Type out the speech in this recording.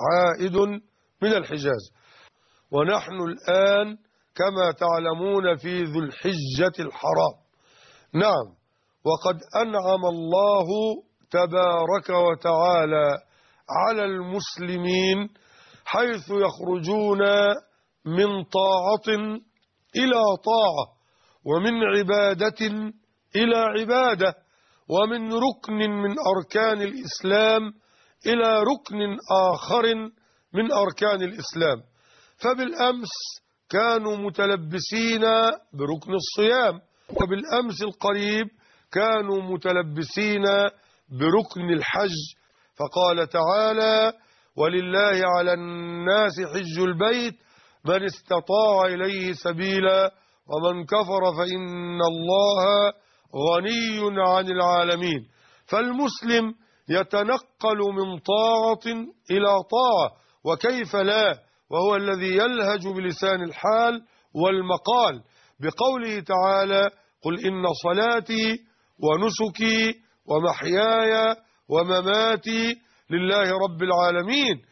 عائد من الحجاز. ونحن الآن كما تعلمون في ذو الحجة الحرام. نعم وقد أنعم الله تبارك وتعالى على المسلمين حيث يخرجون من طاعة إلى طاعة ومن عبادة إلى عبادة ومن ركن من أركان الإسلام إلى ركن آخر من أركان الإسلام. فبالأمس كانوا متلبسين بركن الصيام وبالأمس القريب كانوا متلبسين بركن الحج. فقال تعالى ولله على الناس حج البيت من استطاع إليه سبيلا ومن كفر فإن الله غني عن العالمين. فالمسلم يتنقل من طاعة إلى طاعة وكيف لا؟ وهو الذي يلهج بلسان الحال والمقال بقوله تعالى قل إن صلاتي ونسكي ومحياي ومماتي لله رب العالمين